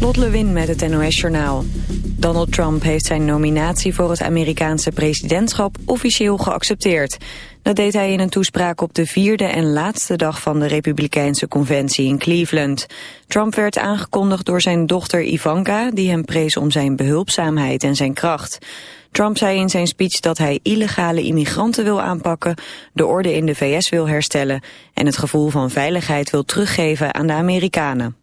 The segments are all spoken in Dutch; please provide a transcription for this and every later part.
Lot Lewin met het NOS Journaal. Donald Trump heeft zijn nominatie voor het Amerikaanse presidentschap officieel geaccepteerd. Dat deed hij in een toespraak op de vierde en laatste dag van de Republikeinse conventie in Cleveland. Trump werd aangekondigd door zijn dochter Ivanka, die hem prees om zijn behulpzaamheid en zijn kracht. Trump zei in zijn speech dat hij illegale immigranten wil aanpakken, de orde in de VS wil herstellen en het gevoel van veiligheid wil teruggeven aan de Amerikanen.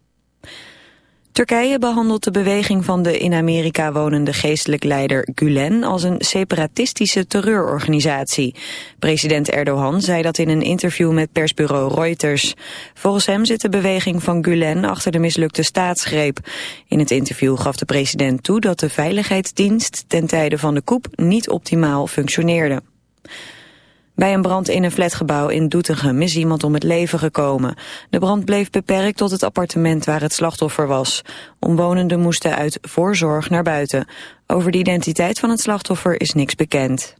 Turkije behandelt de beweging van de in Amerika wonende geestelijk leider Gulen als een separatistische terreurorganisatie. President Erdogan zei dat in een interview met persbureau Reuters. Volgens hem zit de beweging van Gulen achter de mislukte staatsgreep. In het interview gaf de president toe dat de veiligheidsdienst ten tijde van de coup niet optimaal functioneerde. Bij een brand in een flatgebouw in Doetinchem is iemand om het leven gekomen. De brand bleef beperkt tot het appartement waar het slachtoffer was. Omwonenden moesten uit voorzorg naar buiten. Over de identiteit van het slachtoffer is niks bekend.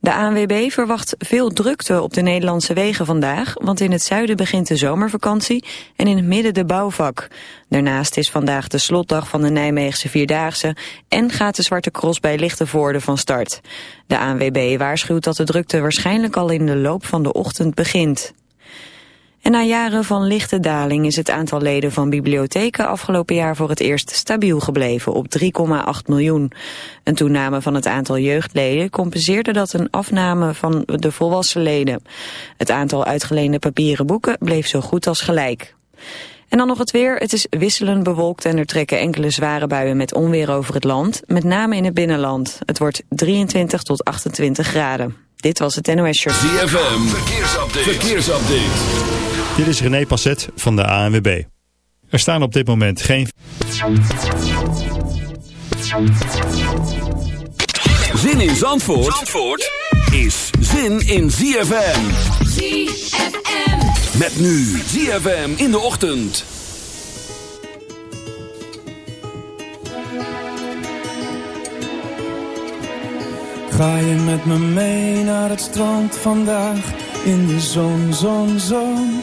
De ANWB verwacht veel drukte op de Nederlandse wegen vandaag, want in het zuiden begint de zomervakantie en in het midden de bouwvak. Daarnaast is vandaag de slotdag van de Nijmeegse Vierdaagse en gaat de Zwarte Cross bij Lichtenvoorde van start. De ANWB waarschuwt dat de drukte waarschijnlijk al in de loop van de ochtend begint. En na jaren van lichte daling is het aantal leden van bibliotheken afgelopen jaar voor het eerst stabiel gebleven op 3,8 miljoen. Een toename van het aantal jeugdleden compenseerde dat een afname van de volwassen leden. Het aantal uitgeleende papieren boeken bleef zo goed als gelijk. En dan nog het weer. Het is wisselend bewolkt en er trekken enkele zware buien met onweer over het land. Met name in het binnenland. Het wordt 23 tot 28 graden. Dit was het NOS Shirt. ZFM, verkeersupdate. verkeersupdate. Dit is René Passet van de ANWB. Er staan op dit moment geen... Zin in Zandvoort, Zandvoort is zin in ZFM. ZFM. Met nu ZFM in de ochtend. Ga je met me mee naar het strand vandaag? In de zon, zon, zon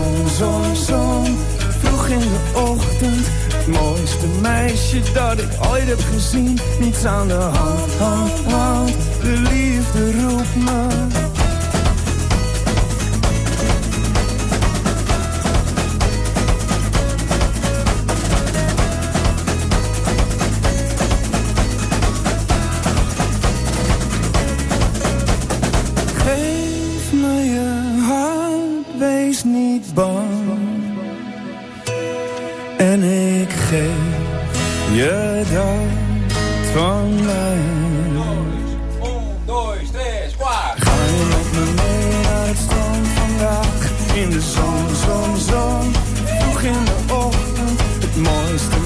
zon, zon, vroeg in de ochtend. Het mooiste meisje dat ik ooit heb gezien. Niets aan de hand, hand, hand. De liefde roept me.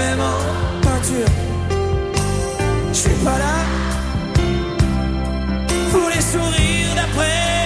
même en peinture. Je suis pas là pour les sourires d'après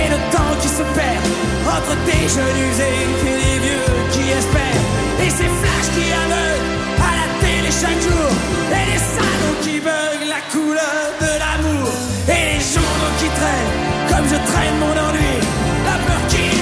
et le temps qui se perd entre des jeunes usés et les vieux qui espèrent. Et ces flashs qui aveuglent à la télé chaque jour. Et les salauds qui buglent la couleur de l'amour. Et les journaux qui traînent comme je traîne mon ennui. La qui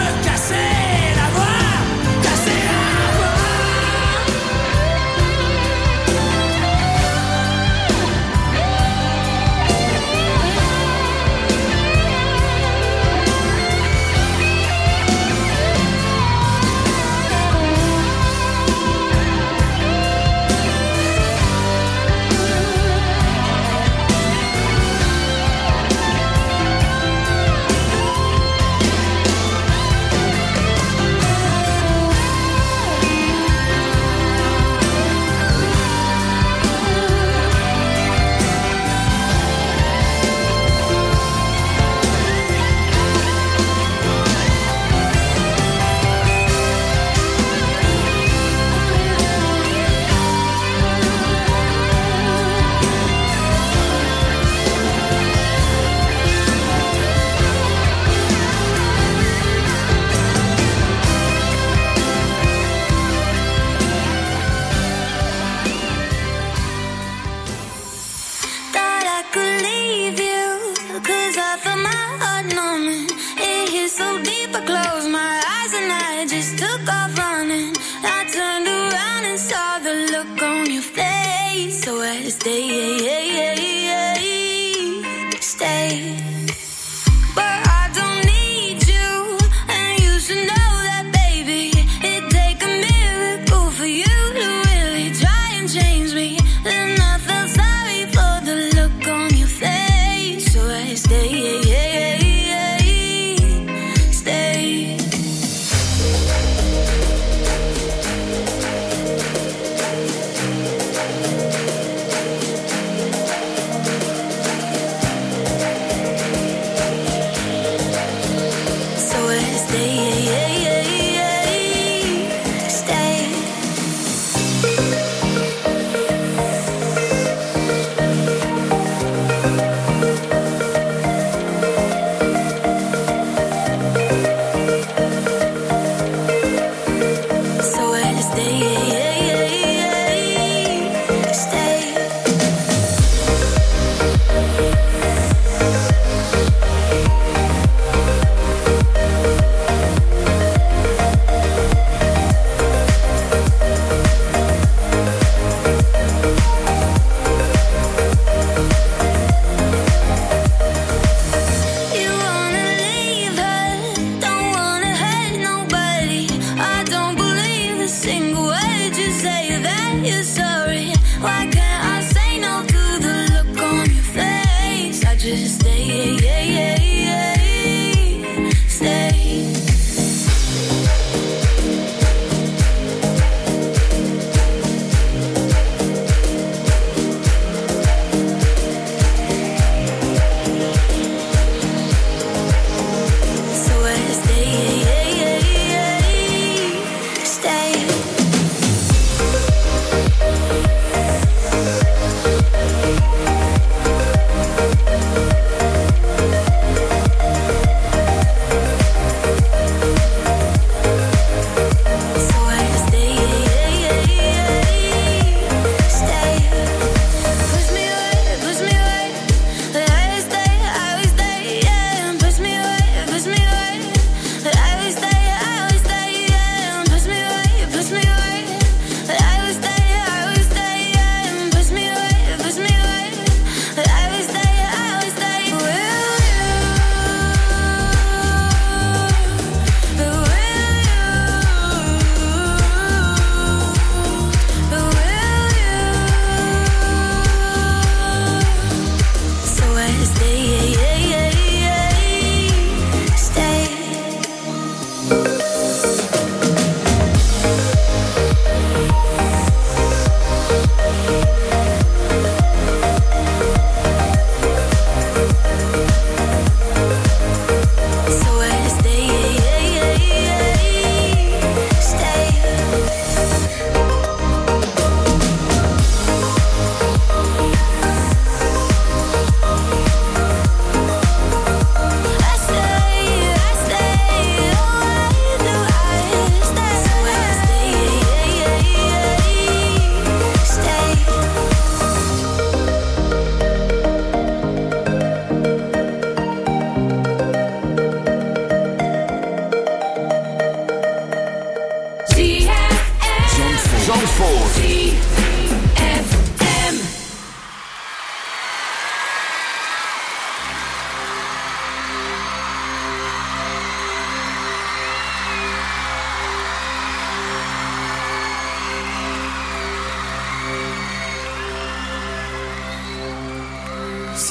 day.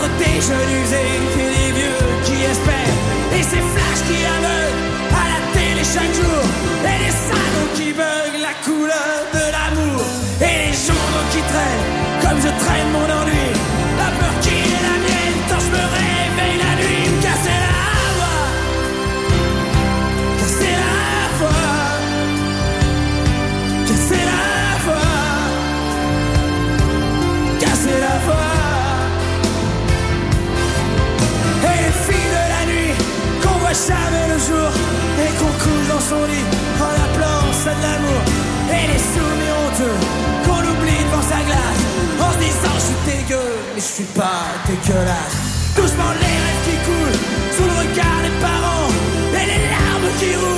entre des jeunes dans son lit en appelant ça de l'amour. Et les soumis honteux qu'on oublie devant sa glace en se disant je suis dégueu mais je suis pas dégueulasse. Doucement les rêves qui coulent sous le regard des parents et les larmes qui roulent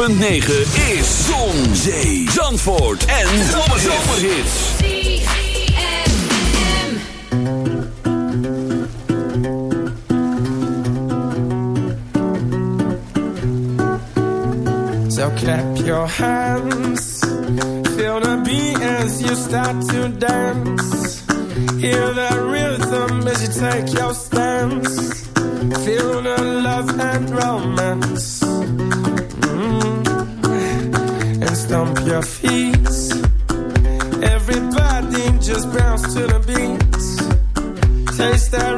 is Zon, Zee, Zandvoort en Zomerhits. So clap your hands, feel the beat as you start to dance. Hear that rhythm as you take your stance. Feel the love and romance. Your feet. Everybody just bounce to the beat. Taste that